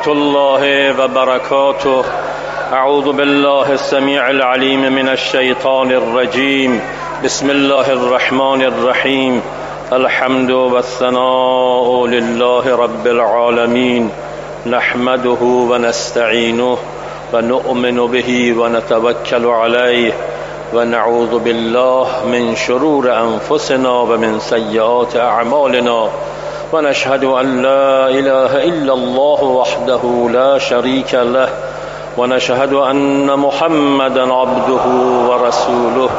ورحمة الله وبركاته. أعوذ بالله السميع العليم من الشيطان الرجيم. بسم الله الرحمن الرحيم. الحمد والثناء لله رب العالمين. نحمده ونستعينه ونؤمن به ونتوكل عليه. ونعوذ بالله من شرور أنفسنا ومن سيئات أعمالنا. ونشهد أن لا إله إلا الله وحده لا شريك له ونشهد أن محمدا عبده ورسوله.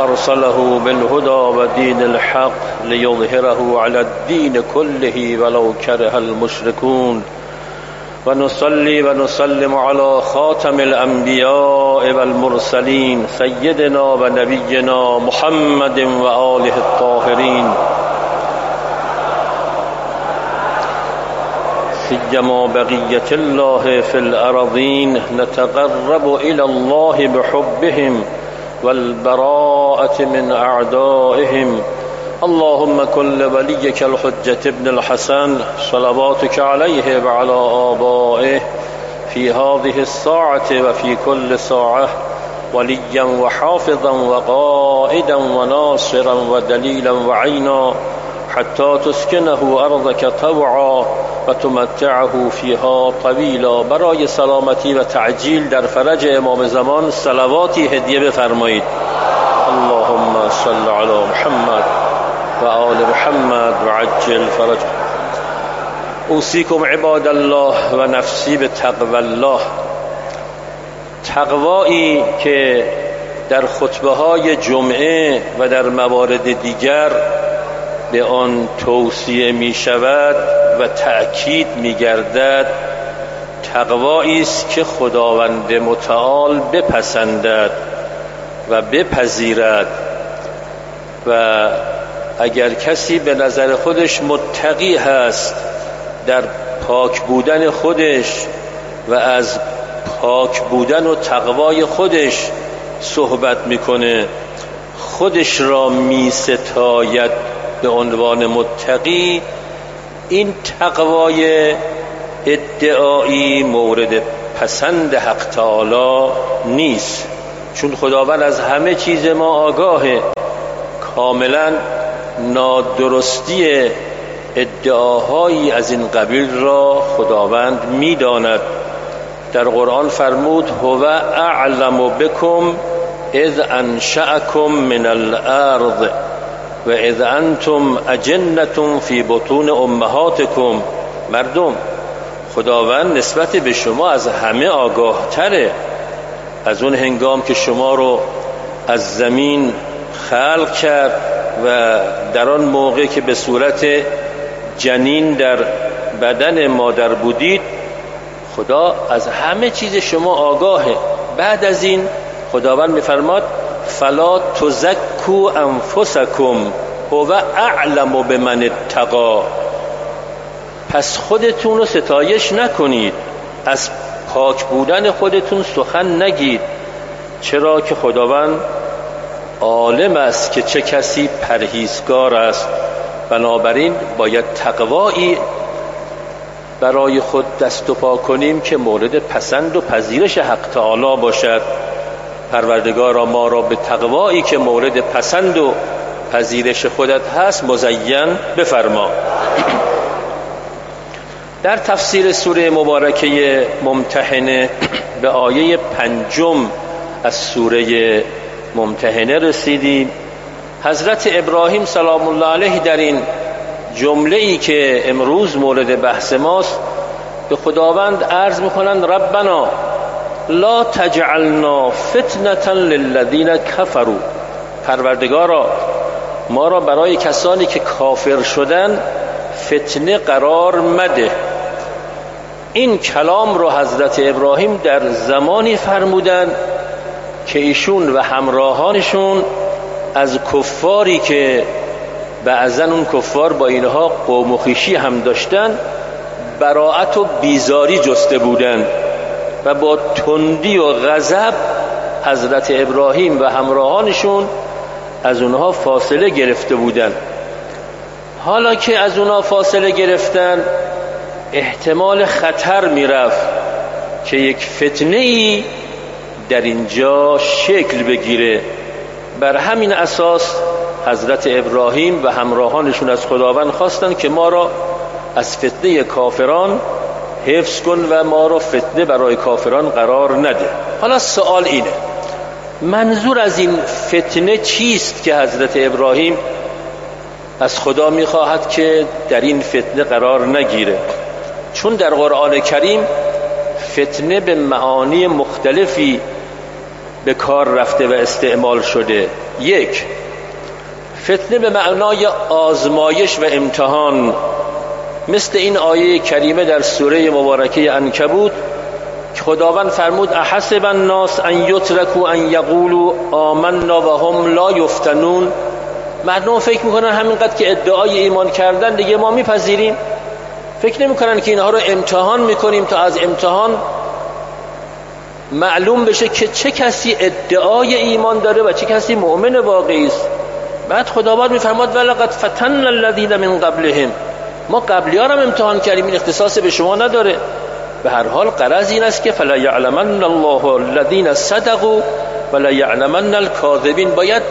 أرسله بالهدى ودين الحق ليظهره على الدين كله ولو كره المشركون. ونصلي ونسلم على خاتم الأنبياء والمرسلين سيدنا ونبينا محمد وآله الطاهرين. سيما بقية الله في الأرضين نتقرب إلى الله بحبهم والبراءة من أعدائهم. اللهم كل وليك الحجة ابن الحسن صلواتك عليه وعلى آبائه في هذه الساعة وفي كل ساعة وليا وحافظا وقائدا وناصرا ودليلا وعينا. حتى تسكنه أرضك طوعا وتمتعه فيها طويلا. برای سلامتی و تعجیل در فرج امام زمان صلواتی هدیه بفرمایید. اللهم صل على محمد و آل محمد و عجل فرج. اوصیکم عباد الله و نفسی به الله. تقوایی که در خطبه های جمعه و در موارد دیگر به آن توصیه می شود و تأکید می گردد تقوایی است که خداوند متعال بپسندد و بپذیرد. و اگر کسی به نظر خودش متقی هست در پاک بودن خودش و از پاک بودن و تقوای خودش صحبت می‌کنه خودش را می ستاید به عنوان متقی این تقوای ادعایی مورد پسند حق تعالی نیست. چون خداوند از همه چیز ما آگاهه. کاملا نادرستی ادعاهایی از این قبیل را خداوند می‌داند. در قرآن فرمود هو اعلم بكم اذ انشأكم من الارض و اذ انتم اجنتم فی بطون امهاتکم مردم خداوند نسبت به شما از همه آگاه تره. از اون هنگام که شما رو از زمین خلق کرد و در آن موقع که به صورت جنین در بدن مادر بودید خدا از همه چیز شما آگاهه. بعد از این خداوند میفرماد فلا تزکو انفسکم هو اعلم به من اتقا. پس خودتون رو ستایش نکنید. از پاک بودن خودتون سخن نگید. چرا که خداوند عالم است که چه کسی پرهیزگار است. بنابراین باید تقوایی برای خود دست و پا کنیم که مورد پسند و پذیرش حق تعالی باشد. پروردگارا ما را به تقوایی که مورد پسند و پذیرش خودت هست مزین بفرما. در تفسیر سوره مبارکه ممتحنه به آیه پنجم از سوره ممتحنه رسیدیم. حضرت ابراهیم سلام الله علیه در این جمله ای که امروز مورد بحث ماست به خداوند عرض می‌کنند ربنا لا تجعلنا فتنة للذین کفروا. پروردگارا ما را برای کسانی که کافر شدن فتنه قرار مده. این کلام رو حضرت ابراهیم در زمانی فرمودن که ایشون و همراهانشون از کفاری که بعضا اون کفار با اینها قوم و خیشی هم داشتن براعت و بیزاری جسته بودند و با تندی و غضب حضرت ابراهیم و همراهانشون از اونها فاصله گرفته بودند حالا که از اونا فاصله گرفتن احتمال خطر می‌رفت که یک فتنه ای در اینجا شکل بگیره. بر همین اساس حضرت ابراهیم و همراهانشون از خداوند خواستن که ما را از فتنه کافران حفظ کن و ما را فتنه برای کافران قرار نده. حالا سوال اینه منظور از این فتنه چیست که حضرت ابراهیم از خدا می‌خواهد که در این فتنه قرار نگیره؟ چون در قرآن کریم فتنه به معانی مختلفی به کار رفته و استعمال شده. یک فتنه به معنای آزمایش و امتحان مثل این آیه کریمه در سوره مبارکه انکبوت که خداوند فرمود احسب الناس ان یترکو ان یقولوا آمنا و هم لا یفتنون. مردم فکر می‌کنن همینقدر که ادعای ایمان کردن دیگه ما میپذیریم. فکر نمی‌کنن که اینها رو امتحان می‌کنیم تا از امتحان معلوم بشه که چه کسی ادعای ایمان داره و چه کسی مؤمن واقعی است. بعد خداوند میفرماد ولقد فتن الذين من قبلهم. ما قبلی هم امتحان کردیم این اختصاص به شما نداره. به هر حال قرض این است که فلا یعلمن الله الذين صدقوا ولا یعلمن الكاذبین باید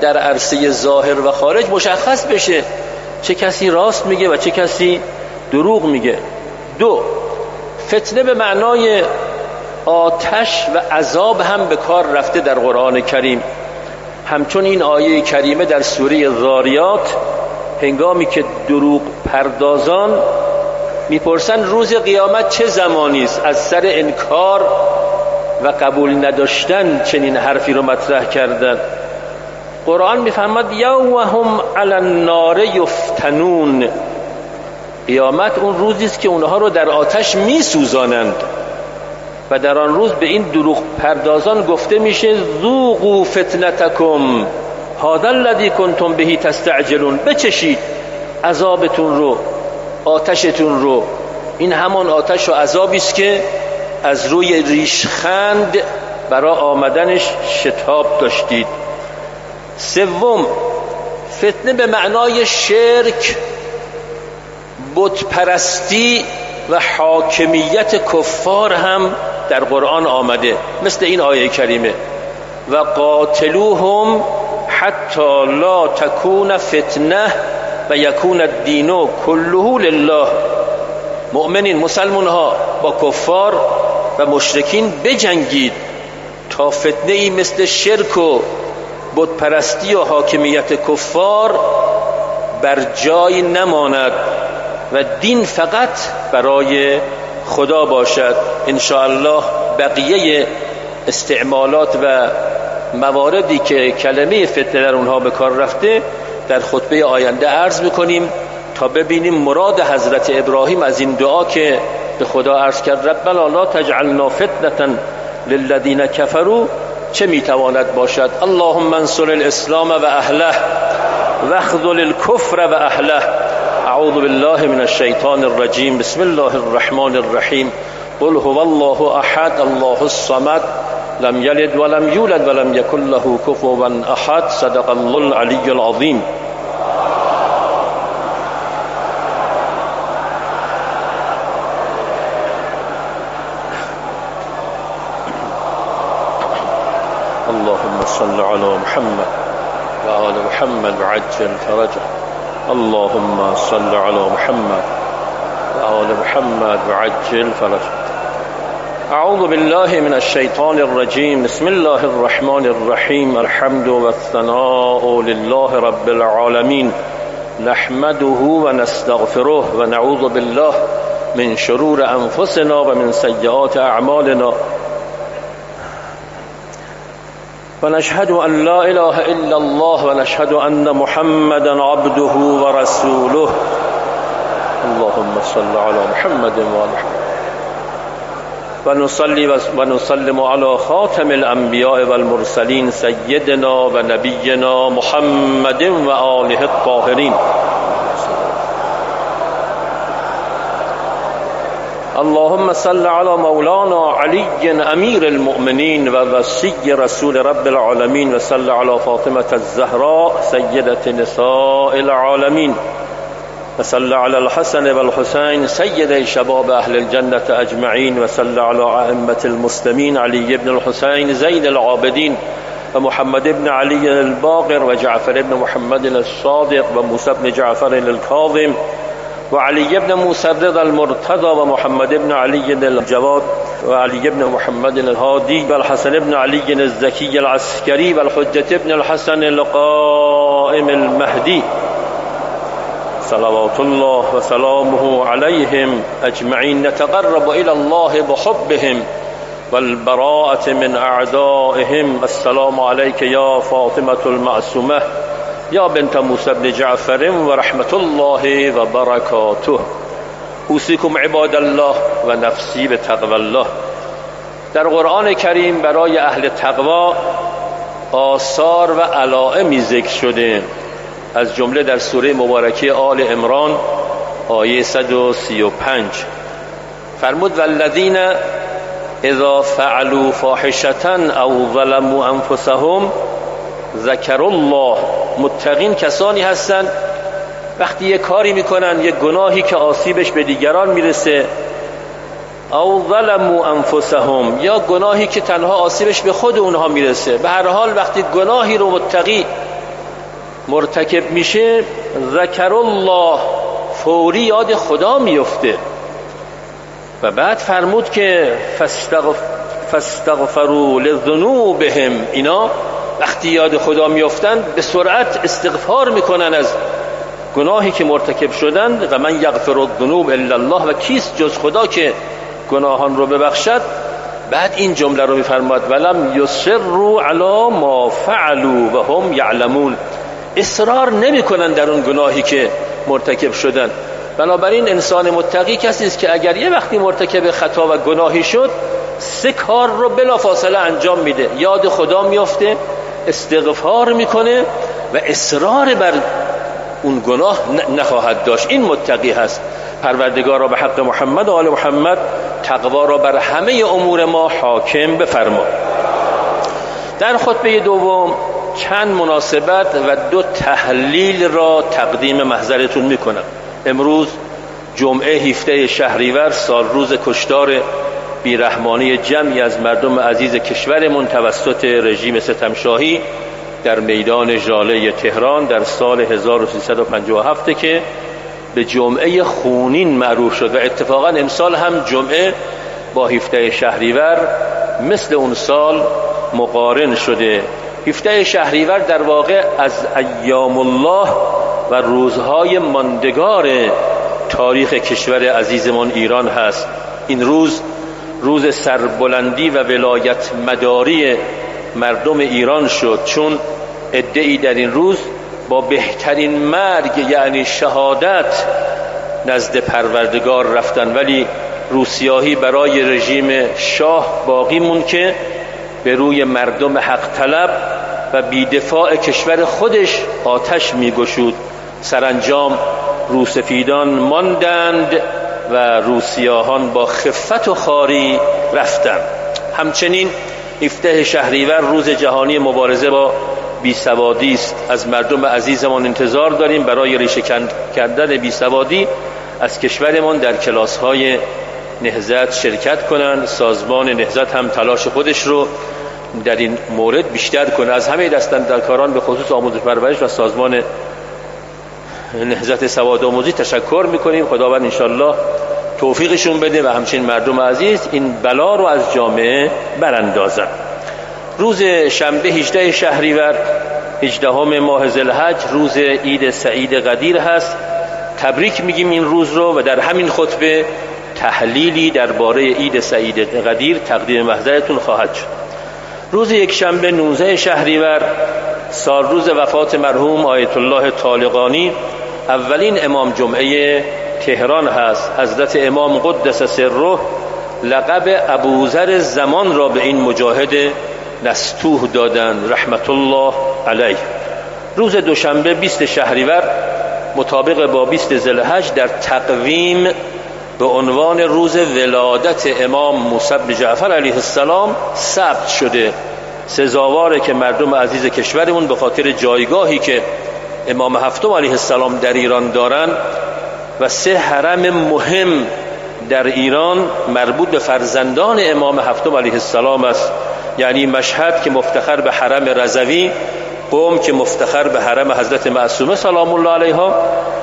در عرصه ظاهر و خارج مشخص بشه چه کسی راست میگه و چه کسی دروغ میگه. دو فتنه به معنای آتش و عذاب هم به کار رفته در قرآن کریم. همچون این آیه کریمه در سوره ذاریات هنگامی که دروغ پردازان می‌پرسن روز قیامت چه زمانی است؟ از سر انکار و قبول نداشتن چنین حرفی رو مطرح کردن. قرآن می‌فهمد یوم علی النار یفتنون. قیامت اون روزی است که اونها رو در آتش میسوزانند. و در آن روز به این دروغ پردازان گفته میشه ذوقوا فتنتکم. هذا الذي کنتم بهی تستعجلون بچشید عذابتون رو آتشتون رو. این همان آتش و عذابی است که از روی ریشخند برای آمدنش شتاب داشتید. سوم فتنه به معنای شرک بتپرستی و حاکمیت کفار هم در قرآن آمده مثل این آیه کریمه. و قاتلوهم حتی لا تکون فتنه و یکون الدین کله لله. مؤمنین مسلمون ها با کفار و مشرکین بجنگید تا فتنه ای مثل شرک و بتپرستی و حاکمیت کفار بر جای نماند و دین فقط برای خدا باشد. الله بقیه استعمالات و مواردی که کلمه فتنه در اونها به کار رفته در خطبه آینده عرض می‌کنیم تا ببینیم مراد حضرت ابراهیم از این دعا که به خدا عرض کرد ربنا لا تجعلنا فتنه للذین کفروا. چه می‌تواند باشد؟ اللهم انصر الاسلام و اهله واخذل الكفر و اهله. اعوذ بالله من الشیطان الرجیم. بسم الله الرحمن الرحیم. قل هو الله احد الله الصمد. لم يلد ولم يولد ولم يكن له كفوا أحد. صدق الله العلي العظيم. اللهم صل على محمد وآل محمد وعجل فرجه. اللهم صل على محمد وآل محمد وعجل فرجه. أعوذ بالله من الشيطان الرجيم. بسم الله الرحمن الرحيم. الحمد والثناء لله رب العالمين. نحمده ونستغفره ونعوذ بالله من شرور أنفسنا ومن سيئات أعمالنا. ونشهد أن لا إله إلا الله ونشهد أن محمدا عبده ورسوله. اللهم صل على محمد وعلى محمد ونصلي ونسلم على خاتم الأنبياء والمرسلين سيدنا ونبينا محمد وآله الطاهرين اللهم صل على مولانا علي أمير المؤمنين ووسي رسول رب العالمين وصل على فاطمة الزهراء سيدة نساء العالمين وصلى على الحسن والحسين سيدي شباب أهل الجنة أجمعين وصلى على أئمة المسلمين علي بن الحسين زين العابدين ومحمد بن علي الباقر وجعفر بن محمد الصادق وموسى بن جعفر الكاظم وعلي بن الرضا المرتضى ومحمد بن علي الجواد وعلي بن محمد الهادي والحسن بن علي الزكي العسكري والحجة بن الحسن القائم المهدي. صلوات الله وسلامه عليهم أجمعين نتقرب إلى الله بحبهم والبراءة من أعدائهم السلام عليك يا فاطمة المعصومة يا بنت موسى بن جعفر ورحمة الله وبركاته اوصيكم عباد الله و نفسی به تقوى الله. در قرآن کریم برای اهل تقوا آثار و علائمی ذکر شده. از جمله در سوره مبارکه آل امران آیه 135 فرمود والذین اذا فعلوا فاحشتا او ظلموا انفسهم ذکر الله. متقین کسانی هستند وقتی یه کاری می‌کنن یه گناهی که آسیبش به دیگران می‌رسه او ظلموا انفسهم یا گناهی که تنها آسیبش به خود اونها می‌رسه. به هر حال وقتی گناهی رو متقی مرتکب میشه ذکر الله فوری یاد خدا میفته. و بعد فرمود که فاستغفروا لذنوبهم. اینا وقتی یاد خدا میفتن به سرعت استغفار می‌کنن از گناهی که مرتکب شدن. و من یغفر الذنوب الا الله. و کیست جز خدا که گناهان رو ببخشد؟ بعد این جمله رو میفرماد ولم یصروا علی ما فعلوا و هم یعلمون. اصرار نمی‌کنن در اون گناهی که مرتکب شدن. بنابراین انسان متقی کسی است که اگر یه وقتی مرتکب خطا و گناهی شد سه کار رو بلا فاصله انجام میده. یاد خدا میافته استغفار می‌کنه و اصرار بر اون گناه نخواهد داشت. این متقی هست. پروردگار را به حق محمد و آل محمد تقوا را بر همه امور ما حاکم بفرما. در خطبه دوم چند مناسبت و دو تحلیل را تقدیم محضرتون می‌کنم. امروز جمعه هفته شهریور سال روز کشتار بیرحمانی جمعی از مردم عزیز کشورمون توسط رژیم ستمشاهی در میدان ژاله تهران در سال 1357 که به جمعه خونین معروف شد و اتفاقا امسال هم جمعه با هفته شهریور مثل اون سال مقارن شده هفته شهریور در واقع از ایام الله و روزهای ماندگار تاریخ کشور عزیزمان ایران هست. این روز روز سربلندی و ولایت مداری مردم ایران شد. چون ادعی در این روز با بهترین مرگ یعنی شهادت نزد پروردگار رفتن. ولی روسیاهی برای رژیم شاه باقی مون که به روی مردم حق طلب و بیدفاع کشور خودش آتش میگشود. سرانجام روسفیدان ماندند و روسیاهان با خفت و خاری رفتند. همچنین افتح شهریور روز جهانی مبارزه با بیسوادی است. از مردم عزیزمان انتظار داریم برای ریشه کردن بیسوادی از کشورمان در کلاس های نهزت شرکت کنند سازمان نهزت هم تلاش خودش رو در این مورد بیشتر کنه. از همه دستن در کاران به خصوص آموزش پرورش و سازمان نهزت سواد آموزی تشکر می‌کنیم. خداوند انشالله توفیقشون بده و همچنین مردم عزیز این بلا رو از جامعه براندازن. روز شنبه 18 شهریور 18 ماه ذوالحج روز عید سعید قدیر هست. تبریک میگیم این روز رو و در همین خطبه تحلیلی درباره عید سعید قدیر تقدیم محضرتون خواهد شد. روز یک شنبه 19 شهریور سال روز وفات مرحوم آیت الله طالقانی اولین امام جمعه تهران هست. حضرت امام قدس سره لقب ابوذر زمان را به این مجاهد نستوه دادن رحمت الله علیه. روز دوشنبه 20 شهریور مطابق با 20 ذوالحج در تقویم به عنوان روز ولادت امام موسی بن جعفر علیه السلام ثبت شده. سزاواره که مردم عزیز کشورمون به خاطر جایگاهی که امام هفتم علیه السلام در ایران دارن و سه حرم مهم در ایران مربوط به فرزندان امام هفتم علیه السلام است. یعنی مشهد که مفتخر به حرم رضوی قوم که مفتخر به حرم حضرت معصومه سلام الله علیها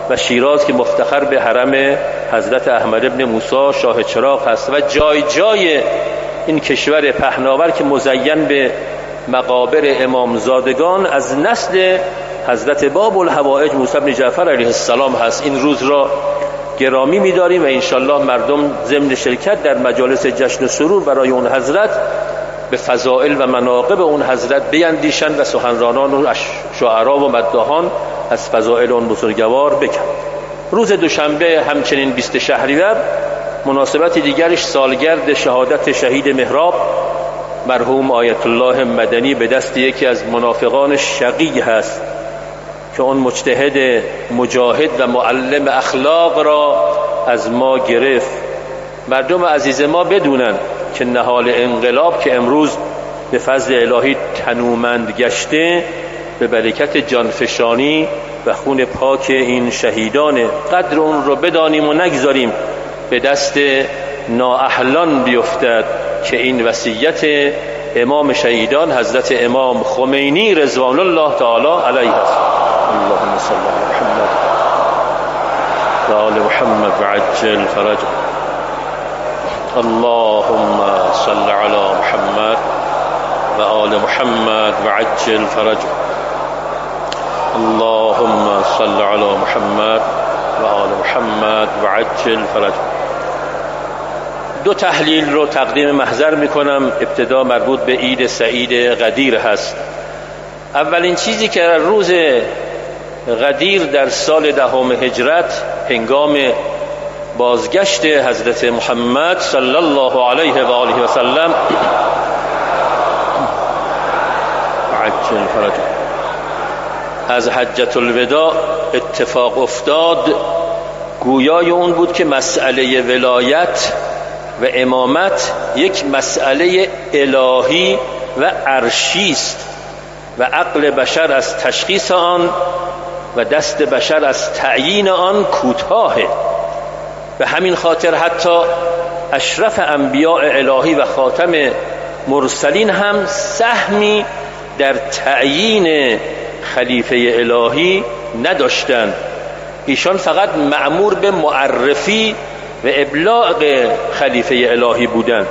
و شیراز که مفتخر به حرم حضرت احمد ابن موسی شاه چراغ هست و جای جای این کشور پهناور که مزین به مقابر امامزادگان از نسل حضرت باب الحوائج موسی بن جعفر علیه السلام هست. این روز را گرامی می‌داریم و انشالله مردم ضمن شرکت در مجالس جشن و سرور برای اون حضرت به فضائل و مناقب اون حضرت بیندیشند و سخنرانان و شعرا و مداهان از فضائل اون بزرگوار بکن روز دوشنبه همچنین 20 شهریور مناسبت دیگرش سالگرد شهادت شهید مهراب مرحوم آیت الله مدنی به دست یکی از منافقان شقی هست که اون مجتهد مجاهد و معلم اخلاق را از ما گرفت. مردم عزیز ما بدونن که نهال انقلاب که امروز به فضل الهی تنومند گشته به برکت جانفشانی و خون پاک این شهیدانه قدر اون رو بدانیم و نگذاریم به دست نااهلان بیفتد که این وصیت امام شهیدان حضرت امام خمینی رضوان الله تعالی علیه است. اللهم صل علی محمد و آل محمد عجل فرج. اللهم صل على محمد و آل محمد و عجل فرج اللهم صل على محمد و آل محمد و فرج دو تحلیل رو تقدیم محضر می‌کنم. ابتدا مربوط به عید سعید غدیر هست. اولین چیزی که روز غدیر در سال دهم هجرت هنگام بازگشت حضرت محمد صلی الله علیه و آله و سلم از حجت الوداع اتفاق افتاد. گویای اون بود که مسئله ولایت و امامت یک مسئله الهی و عرشی است و عقل بشر از تشخیص آن و دست بشر از تعیین آن کوتاهه. به همین خاطر حتی اشرف انبیاء الهی و خاتم مرسلین هم سهمی در تعیین خلیفه الهی نداشتند ایشان فقط معمور به معرفی و ابلاغ خلیفه الهی بودند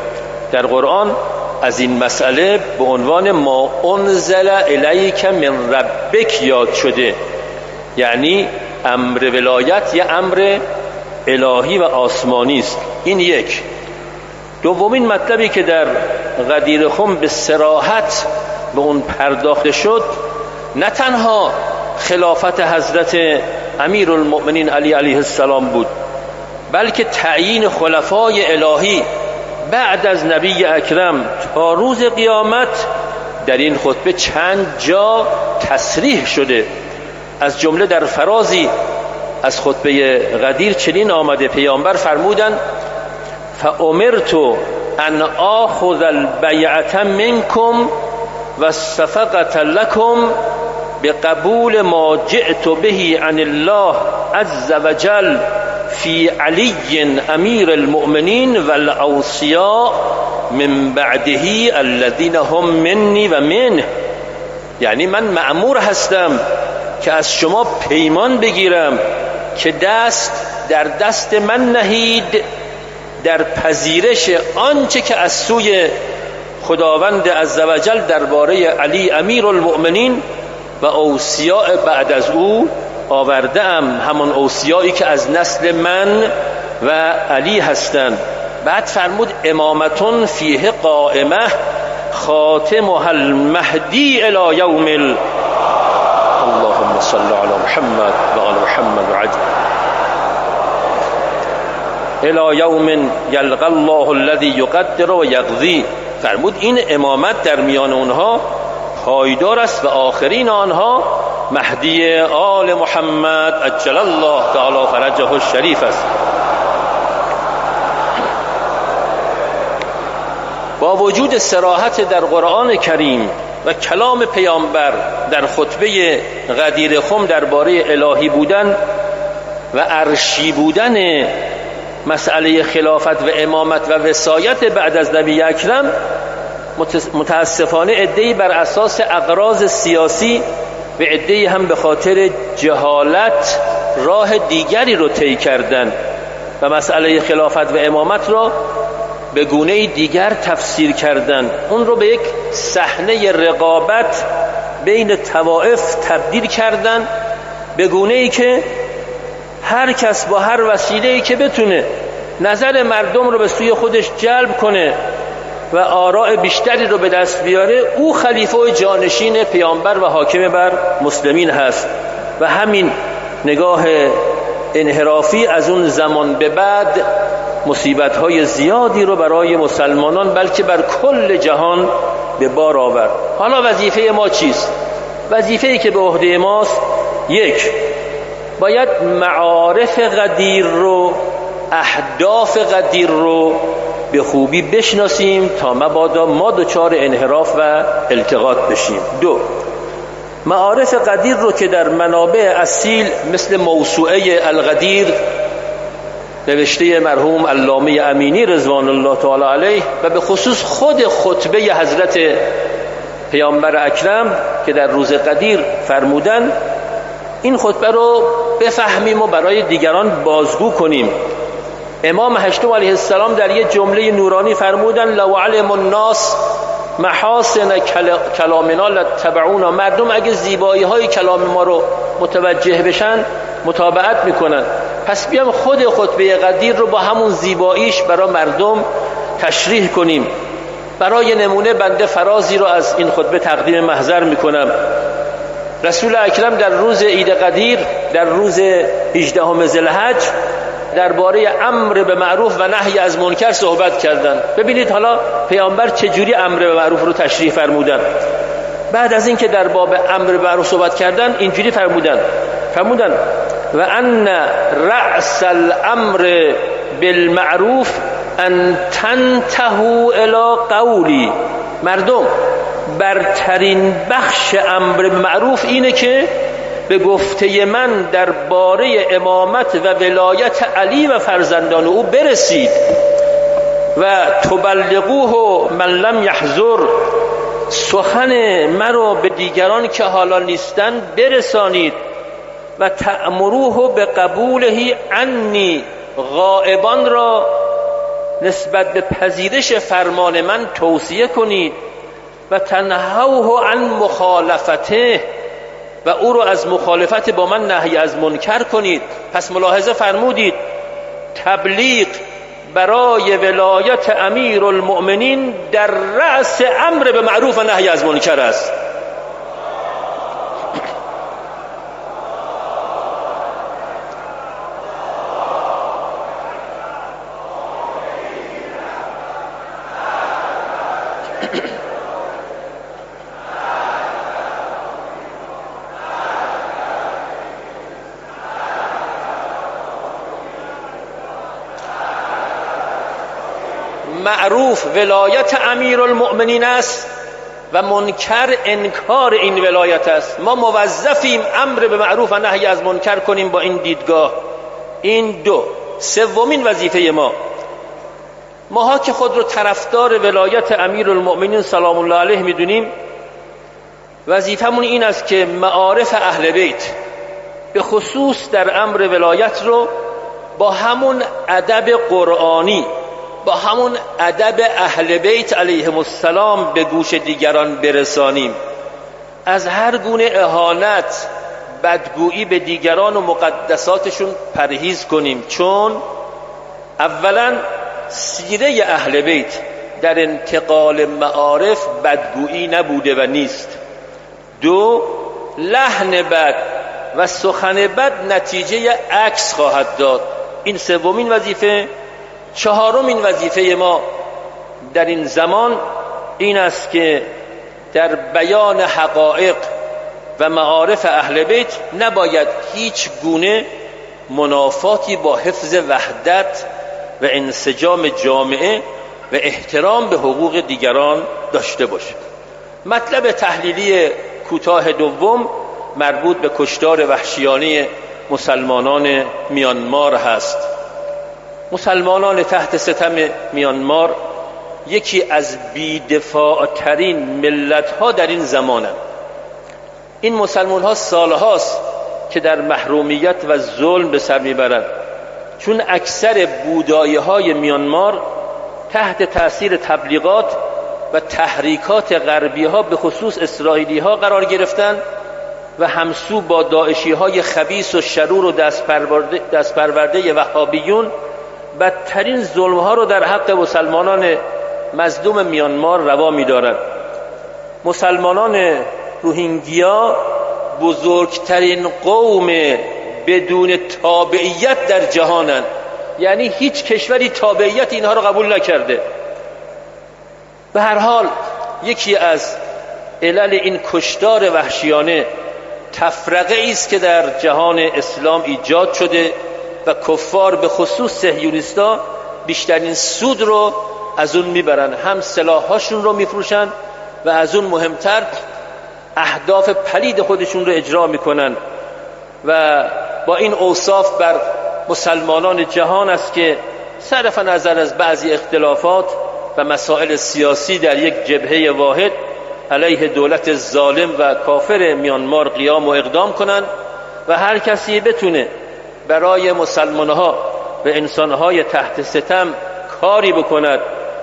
در قرآن از این مسئله به عنوان ما انزل الیک من ربک یاد شده. یعنی امر ولایت یه امر الهی و آسمانی است. این یک. دومین مطلبی که در غدیر خم به سراحت به اون پرداخته شد نه تنها خلافت حضرت امیر المؤمنین علی علیه السلام بود بلکه تعیین خلفای الهی بعد از نبی اکرم تا روز قیامت در این خطبه چند جا تصریح شده. از جمله در فرازی از خطبه غدیر چنین آمده پیامبر فرمودن فامرت ان آخذ البیعت منکم و صفقت لکم به قبول ما جئت به عن الله عز وجل فی علی امیر المؤمنین و الاوصیاء من بعده الذین هم منی و منه. یعنی من معمور هستم که از شما پیمان بگیرم که دست در دست من نهید در پذیرش آنچه که از سوی خداوند عزوجل درباره علی امیر المؤمنین و اوصیاء بعد از او آورده ام همون اوصیایی که از نسل من و علی هستند. بعد فرمود امامتون فیه قائمه خاتم المهدی الى یوم ال... اللهم صل علی محمد و آل محمد عجل الى یوم یلقى الله الذي یقدر و یقضی. فرمود این امامت در میان اونها پایدار است و آخرین آنها مهدی آل محمد اجل الله تعالی فرجه الشریف است. با وجود سراحت در قرآن کریم و کلام پیامبر در خطبه غدیر خم درباره الهی بودن و عرشی بودن مسئله خلافت و امامت و وسایت بعد از نبی اکرم متاسفانه ادهی بر اساس اقراض سیاسی و ادهی هم به خاطر جهالت راه دیگری رو طی کردن و مسئله خلافت و امامت را به گونه دیگر تفسیر کردن. اون رو به یک صحنه رقابت بین توائف تبدیل کردن به گونه ای که هر کس با هر وسیله ای که بتونه نظر مردم رو به سوی خودش جلب کنه و آراء بیشتری رو به دست بیاره او خلیفه جانشین پیامبر و حاکم بر مسلمین هست و همین نگاه انحرافی از اون زمان به بعد مصیبت های زیادی رو برای مسلمانان بلکه بر کل جهان به بار آورد. حالا وظیفه ما چیست؟ وظیفه ای که به عهده ماست یک باید معارف قدیر رو اهداف قدیر رو به خوبی بشناسیم تا مبادا ما دچار انحراف و التقاط بشیم. دو معارف قدیر رو که در منابع اصیل مثل موسوعه القدیر نوشته مرحوم علامه امینی رضوان الله تعالی علیه و به خصوص خود خطبه حضرت پیامبر اکرم که در روز قدیر فرمودن این خطبه رو بفهمیم و برای دیگران بازگو کنیم. امام هشتم علیه السلام در یه جمله نورانی فرمودن لو علم الناس محاسن کلامنا لتبعونا مردم اگه زیبایی های کلام ما رو متوجه بشن متابعت می‌کنن. پس بیام خود خطبه قدیر رو با همون زیباییش برای مردم تشریح کنیم. برای نمونه بنده فرازی رو از این خطبه تقدیم محضر می‌کنم. رسول اکرم در روز عید قدیر در روز 18 ذوالحج درباره امر به معروف و نهی از منکر صحبت کردند. ببینید حالا پیامبر چجوری امر به معروف رو تشریح فرمودن. بعد از اینکه در باب امر به معروف صحبت کردن اینجوری فرمودن. فرمودن و ان رأس الامر بالمعروف ان تنتهو الى قولی. مردم برترین بخش امر معروف اینه که به گفته من در باره امامت و ولایت علی و فرزندان او برسید و تبلغوه من لم یحضر سخن مرا به دیگران که حالا نیستن برسانید و تأمروه به قبوله عنی غائبان را نسبت به پذیرش فرمان من توصیه کنید. و تنهوه عن مخالفته و او رو از مخالفت با من نهی از منکر کنید. پس ملاحظه فرمودید تبلیغ برای ولایت امیر المؤمنین در رأس امر به معروف و نهی از منکر است. معروف ولایت امیر المؤمنین است و منکر انکار این ولایت است. ما موظفیم امر به معروف و نهی از منکر کنیم با این دیدگاه. این دو سومین وظیفه ما. ماها که خود رو طرفدار ولایت امیر المؤمنین سلام الله علیه می‌دونیم وظیفمون این است که معارف اهل بیت به خصوص در امر ولایت رو با همون ادب قرآنی با همون ادب اهل بیت علیهم السلام به گوش دیگران برسانیم. از هر گونه اهانت بدگویی به دیگران و مقدساتشون پرهیز کنیم. چون اولا سیره اهل بیت در انتقال معارف بدگویی نبوده و نیست. دو لحن بد و سخن بد نتیجه عکس خواهد داد. این سومین وظیفه. چهارم این وظیفه ما در این زمان این است که در بیان حقایق و معارف اهل بیت نباید هیچ گونه منافاتی با حفظ وحدت و انسجام جامعه و احترام به حقوق دیگران داشته باشه مطلب تحلیلی کوتاه دوم مربوط به کشتار وحشیانه مسلمانان میانمار هست. مسلمانان تحت ستم میانمار یکی از بیدفاع ترین ملت ها در این زمانند. این مسلمان ها سال هاست که در محرومیت و ظلم به سر می‌برند. چون اکثر بودایه های میانمار تحت تاثیر تبلیغات و تحریکات غربی ها به خصوص اسرائیلی ها قرار گرفتند و همسو با داعشی های خبیس و شرور و دست پرورده وهابیون بدترین ظلم ها رو در حق مسلمانان مظلوم میانمار روا می‌دارند مسلمانان روهینگیا بزرگترین قوم بدون تابعیت در جهانند. یعنی هیچ کشوری تابعیت اینها رو قبول نکرده. به هر حال یکی از علل این کشتار وحشیانه تفرقه است که در جهان اسلام ایجاد شده. و کفار به خصوص سهیونیستا بیشترین سود رو از اون می‌برن. هم سلاحهاشون رو میفروشن و از اون مهمتر اهداف پلید خودشون رو اجرا می‌کنن. و با این اوصاف بر مسلمانان جهان است که صرف نظر از بعضی اختلافات و مسائل سیاسی در یک جبهه واحد علیه دولت ظالم و کافر میانمار قیام و اقدام کنند و هر کسی بتونه برای مسلمانها و انسانهای تحت ستم کاری بکند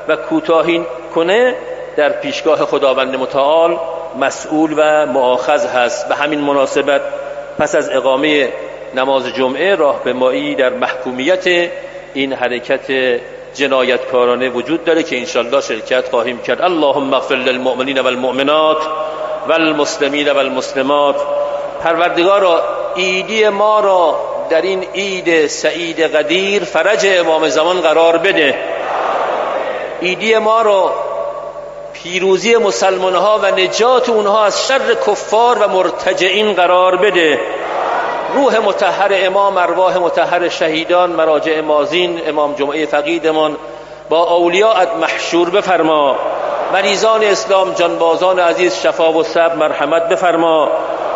و کوتاهی کنه در پیشگاه خداوند متعال مسئول و معاخذ هست. به همین مناسبت پس از اقامه نماز جمعه راه به مایی در محکومیت این حرکت جنایتکارانه وجود داره که انشالله شرکت خواهیم کرد. اللهم اغفر للمؤمنین والمؤمنات والمسلمین والمسلمات. پروردگارا ایدی ما را در این عید سعید قدیر فرج امام زمان قرار بده. ایدی ما را پیروزی مسلمان ها و نجات اونها از شر کفار و مرتجعین قرار بده. روح متحر امام ارواح متحر شهیدان مراجع مازین امام جمعه فقیدمان با اولیاءت محشور بفرما. مریضان اسلام جانبازان عزیز شفا و صبر مرحمت بفرما.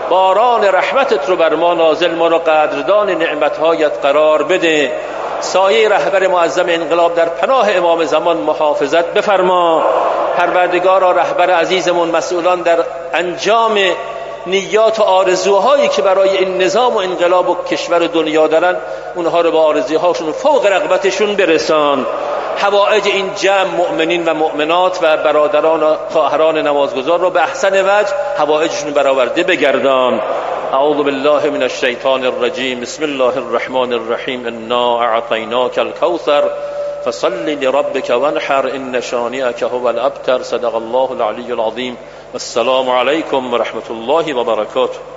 باران رحمتت رو بر ما نازل ما رو قدردان نعمتهایت قرار بده. سایه رهبر معظم انقلاب در پناه امام زمان محافظت بفرما. پروردگارا رهبر عزیزمون مسئولان در انجام نیات و آرزوهایی که برای این نظام و انقلاب و کشور و دنیا دارن اونها رو با آرزوهاشون فوق رغبتشون برسان. حوائج این جمع مؤمنین و مؤمنات و برادران و خواهران نمازگزار رو به احسن وجه حوائجشون برآورده بگردان. اعوذ بالله من الشیطان الرجیم. بسم الله الرحمن الرحیم. انا اعطیناک الكوثر فصل لربك وانحر. ان شانئك هو الابتر. صدق الله العلی العظیم. السلام علیکم و رحمت الله و برکاته